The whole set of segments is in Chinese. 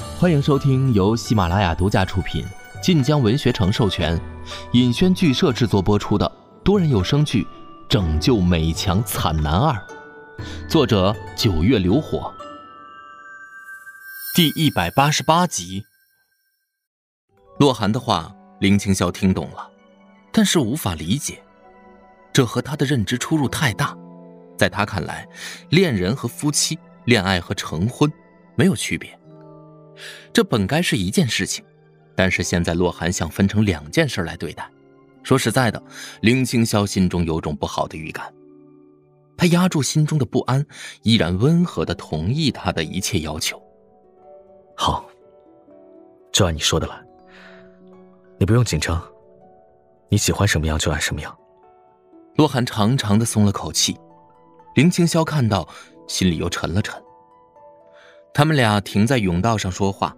欢迎收听由喜马拉雅独家出品、晋江文学城授权、尹轩剧社制作播出的多人有声剧《拯救美强惨男二》，作者九月流火，第一百八十八集。洛寒的话，林青霄听懂了，但是无法理解，这和他的认知出入太大。在他看来，恋人和夫妻、恋爱和成婚没有区别，这本该是一件事情，但是现在洛寒想分成两件事来对待。说实在的，林青霄心中有种不好的预感，他压住心中的不安，依然温和的同意他的一切要求。好，就按你说的来。你不用紧张，你喜欢什么样就按什么样。洛寒长长的松了口气，林青霄看到，心里又沉了沉。他们俩停在甬道上说话，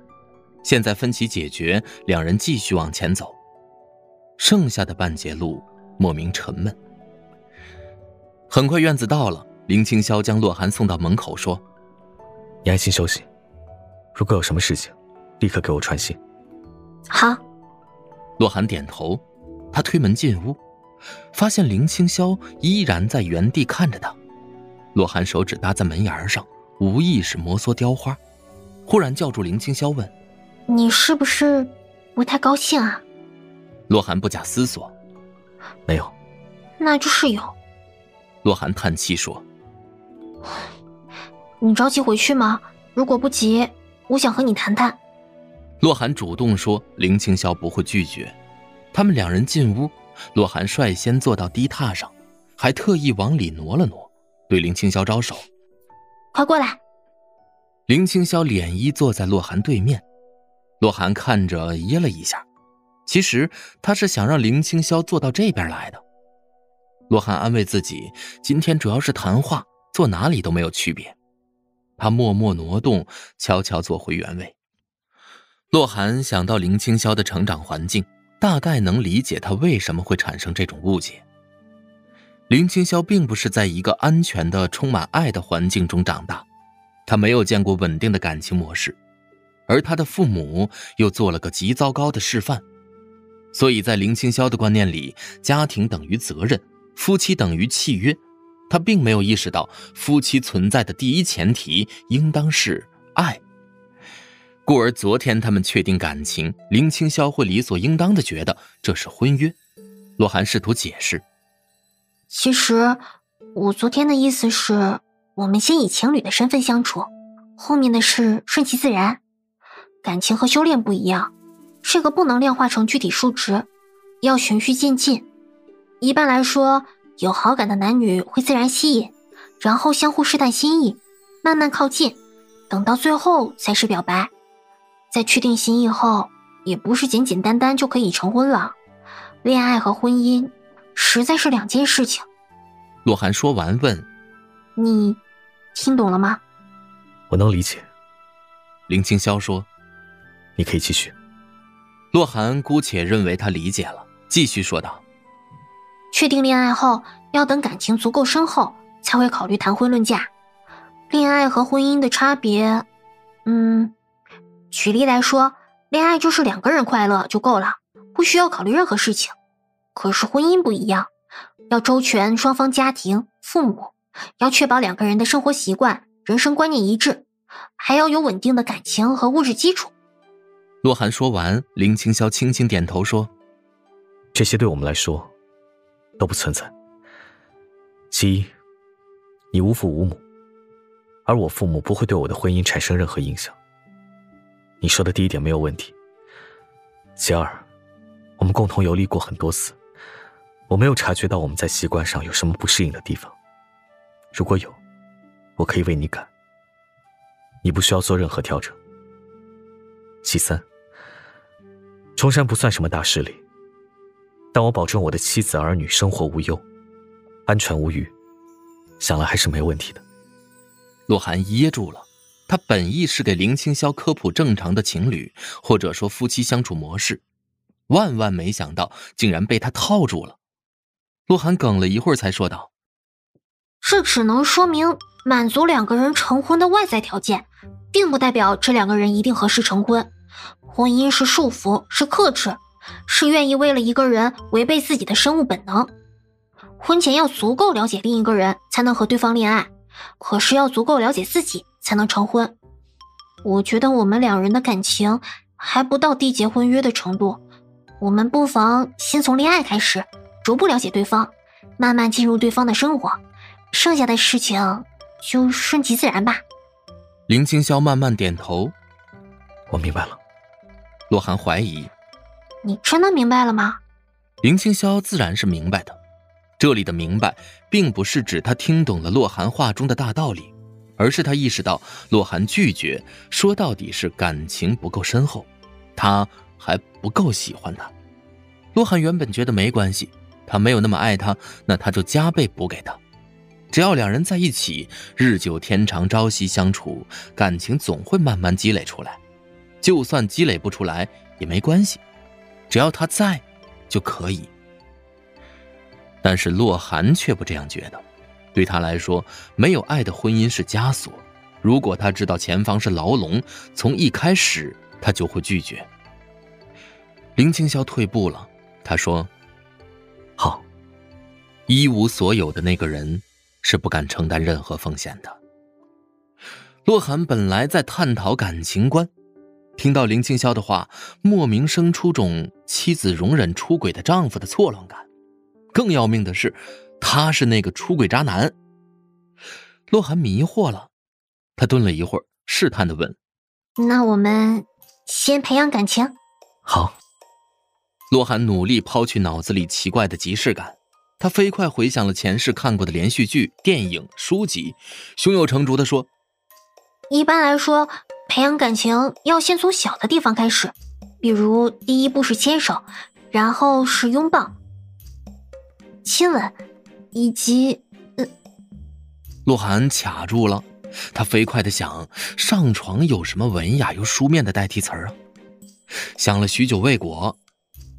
现在分歧解决，两人继续往前走。剩下的半截路莫名沉闷。很快院子到了，林青霄将洛寒送到门口，说：“你安心休息，如果有什么事情，立刻给我传信。”好。洛寒点头，他推门进屋，发现林青霄依然在原地看着他。洛寒手指搭在门沿上，无意识摩挲雕花，忽然叫住林青霄，问：“你是不是不太高兴啊？”洛寒不假思索：“没有。”那就是有。洛寒叹气说：“你着急回去吗？如果不急，我想和你谈谈。”洛寒主动说：“林青霄不会拒绝。”他们两人进屋，洛寒率先坐到低榻上，还特意往里挪了挪，对林青霄招手：“快过来。”林青霄脸衣坐在洛寒对面，洛寒看着噎了一下。其实他是想让林青霄坐到这边来的。洛寒安慰自己，今天主要是谈话，坐哪里都没有区别。他默默挪动，悄悄坐回原位。洛寒想到林青霄的成长环境，大概能理解他为什么会产生这种误解。林青霄并不是在一个安全的、充满爱的环境中长大，他没有见过稳定的感情模式，而他的父母又做了个极糟糕的示范，所以在林青霄的观念里，家庭等于责任，夫妻等于契约，他并没有意识到夫妻存在的第一前提应当是爱。故而，昨天他们确定感情，林青霄会理所应当的觉得这是婚约。洛寒试图解释：“其实，我昨天的意思是，我们先以情侣的身份相处，后面的事顺其自然。感情和修炼不一样，这个不能量化成具体数值，要循序渐进。一般来说，有好感的男女会自然吸引，然后相互试探心意，慢慢靠近，等到最后才是表白。”在确定心意后，也不是简简单单就可以成婚了。恋爱和婚姻实在是两件事情。洛寒说完问：“你听懂了吗？”我能理解。林清霄说：“你可以继续。”洛寒姑且认为他理解了，继续说道：“确定恋爱后，要等感情足够深厚，才会考虑谈婚论嫁。恋爱和婚姻的差别，嗯。”举例来说，恋爱就是两个人快乐就够了，不需要考虑任何事情。可是婚姻不一样，要周全双方家庭、父母，要确保两个人的生活习惯、人生观念一致，还要有稳定的感情和物质基础。洛寒说完，林青霄轻轻点头说：“这些对我们来说都不存在。其一，你无父无母，而我父母不会对我的婚姻产生任何影响。”你说的第一点没有问题。其二，我们共同游历过很多次，我没有察觉到我们在习惯上有什么不适应的地方。如果有，我可以为你改。你不需要做任何调整。其三，中山不算什么大势力，但我保证我的妻子儿女生活无忧，安全无虞，想来还是没问题的。洛寒噎住了。他本意是给林青霄科普正常的情侣或者说夫妻相处模式，万万没想到竟然被他套住了。鹿晗哽了一会儿，才说道：“这只能说明满足两个人成婚的外在条件，并不代表这两个人一定合适成婚。婚姻是束缚，是克制，是愿意为了一个人违背自己的生物本能。婚前要足够了解另一个人，才能和对方恋爱；可是要足够了解自己，才能成婚。我觉得我们两人的感情还不到缔结婚约的程度，我们不妨先从恋爱开始，逐步了解对方，慢慢进入对方的生活，剩下的事情就顺其自然吧。林青霄慢慢点头，我明白了。洛寒怀疑：“你真的明白了吗？”林青霄自然是明白的，这里的明白，并不是指他听懂了洛寒话中的大道理。而是他意识到，洛寒拒绝，说到底是感情不够深厚，他还不够喜欢他。洛寒原本觉得没关系，他没有那么爱他，那他就加倍补给他。只要两人在一起，日久天长，朝夕相处，感情总会慢慢积累出来。就算积累不出来也没关系，只要他在，就可以。但是洛寒却不这样觉得。对他来说，没有爱的婚姻是枷锁。如果他知道前方是牢笼，从一开始他就会拒绝。林青霄退步了，他说：“，一无所有的那个人是不敢承担任何风险的。”洛寒本来在探讨感情观，听到林青霄的话，莫名生出种妻子容忍出轨的丈夫的错乱感。更要命的是。他是那个出轨渣男。洛寒迷惑了，他顿了一会儿，试探的问：“那我们先培养感情？”好。洛寒努力抛去脑子里奇怪的即视感，他飞快回想了前世看过的连续剧、电影、书籍，胸有成竹地说：“一般来说，培养感情要先从小的地方开始，比如第一步是牵手，然后是拥抱、亲吻。”以及，嗯，洛寒卡住了，他飞快的想，上床有什么文雅又书面的代替词儿啊？想了许久未果，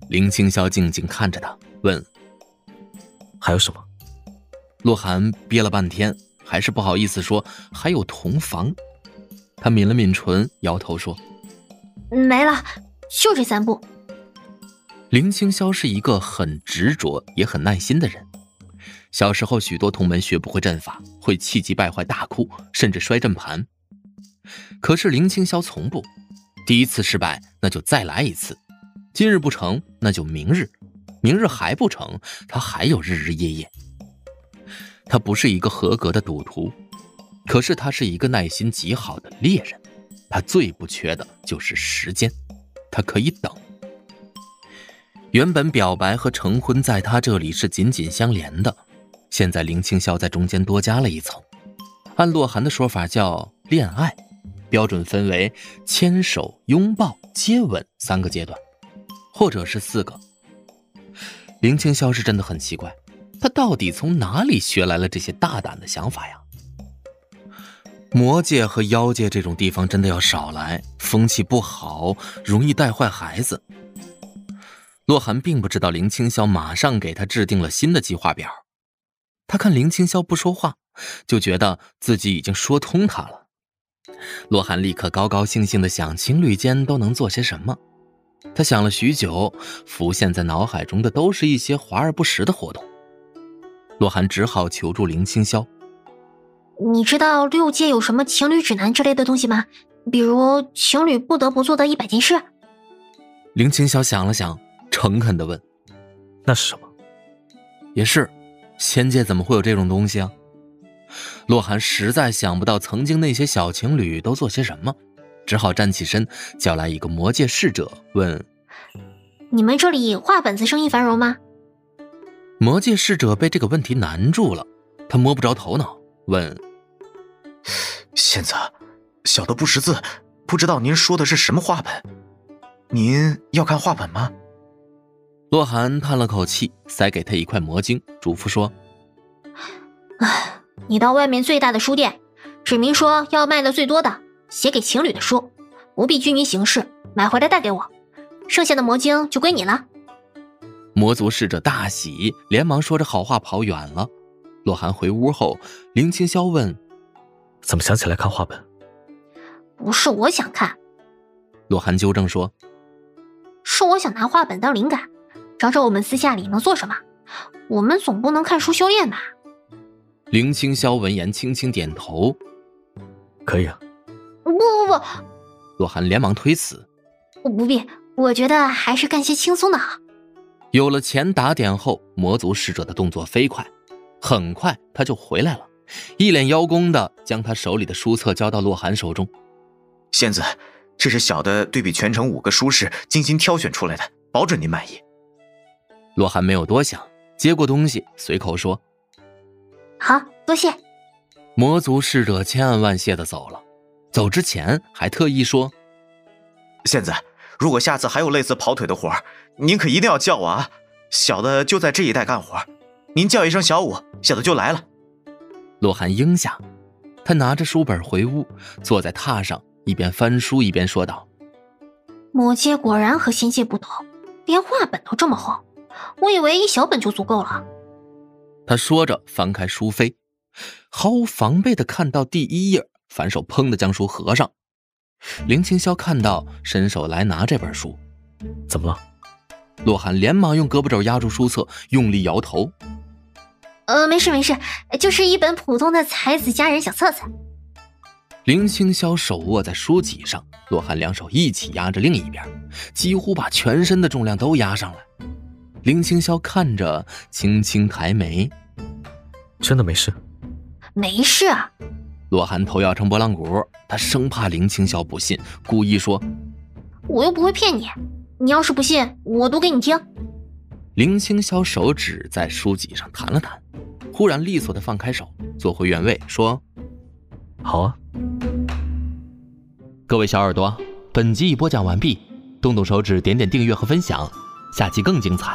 林青霄静静看着他，问：“还有什么？”洛寒憋了半天，还是不好意思说：“还有同房。”他抿了抿唇，摇头说：“没了，就这三步。”林青霄是一个很执着也很耐心的人。小时候，许多同门学不会阵法，会气急败坏大哭，甚至摔阵盘。可是林青霄从不，第一次失败那就再来一次，今日不成那就明日，明日还不成，他还有日日夜夜。他不是一个合格的赌徒，可是他是一个耐心极好的猎人。他最不缺的就是时间，他可以等。原本表白和成婚在他这里是紧紧相连的。现在林青霄在中间多加了一层，按洛寒的说法叫恋爱，标准分为牵手、拥抱、接吻三个阶段，或者是四个。林青霄是真的很奇怪，他到底从哪里学来了这些大胆的想法呀？魔界和妖界这种地方真的要少来，风气不好，容易带坏孩子。洛寒并不知道林青霄马上给他制定了新的计划表。他看林青霄不说话，就觉得自己已经说通他了。洛寒立刻高高兴兴的想，情侣间都能做些什么？他想了许久，浮现在脑海中的都是一些华而不实的活动。洛寒只好求助林清霄：“你知道六界有什么情侣指南之类的东西吗？比如情侣不得不做的一百件事？”林清霄想了想，诚恳的问：“那是什么？”也是。仙界怎么会有这种东西啊？洛寒实在想不到曾经那些小情侣都做些什么，只好站起身，叫来一个魔界侍者，问：“你们这里画本子生意繁荣吗？”魔界侍者被这个问题难住了，他摸不着头脑，问：“仙子，小的不识字，不知道您说的是什么画本？您要看画本吗？”洛寒叹了口气，塞给他一块魔晶，嘱咐说：“哎，你到外面最大的书店，指明说要卖的最多的，写给情侣的书，不必拘泥形式，买回来带给我，剩下的魔晶就归你了。”魔族使者大喜，连忙说着好话跑远了。洛寒回屋后，林清霄问：“怎么想起来看画本？”不是我想看。洛寒纠正说：“是我想拿画本当灵感，找找我们私下里能做什么。我们总不能看书修炼吧？”林清霄闻言轻轻点头：“可以啊。”不不不！洛寒连忙推辞：“不必，我觉得还是干些轻松的好。”有了钱打点后，魔族使者的动作飞快，很快他就回来了，一脸邀功的将他手里的书册交到洛寒手中。仙子，这是小的对比全城五个书室精心挑选出来的，保准您满意。洛寒没有多想，接过东西，随口说：“好多谢。”魔族使者千恩万谢的走了，走之前还特意说：“现在。”如果下次还有类似跑腿的活儿您可一定要叫我啊！小的就在这一带干活，您叫一声小五，小的就来了。洛寒应下，他拿着书本回屋，坐在榻上，一边翻书一边说道：“魔界果然和仙界不同，连画本都这么厚，我以为一小本就足够了。”他说着翻开书扉，毫无防备的看到第一页，反手砰的将书合上。林青霄看到，伸手来拿这本书，怎么了？洛寒连忙用胳膊肘压住书册，用力摇头：“呃，没事没事，就是一本普通的才子佳人小册子。”林青霄手握在书脊上，洛寒两手一起压着另一边，几乎把全身的重量都压上来。林青霄看着，轻轻抬眉：“真的没事？”“没事。”洛寒头摇成拨浪鼓，他生怕林青霄不信，故意说：“我又不会骗你，你要是不信，我读给你听。”林青霄手指在书籍上弹了弹，忽然利索的放开手，坐回原位，说：“好啊。”各位小耳朵，本集已播讲完毕，动动手指，点点订阅和分享，下期更精彩。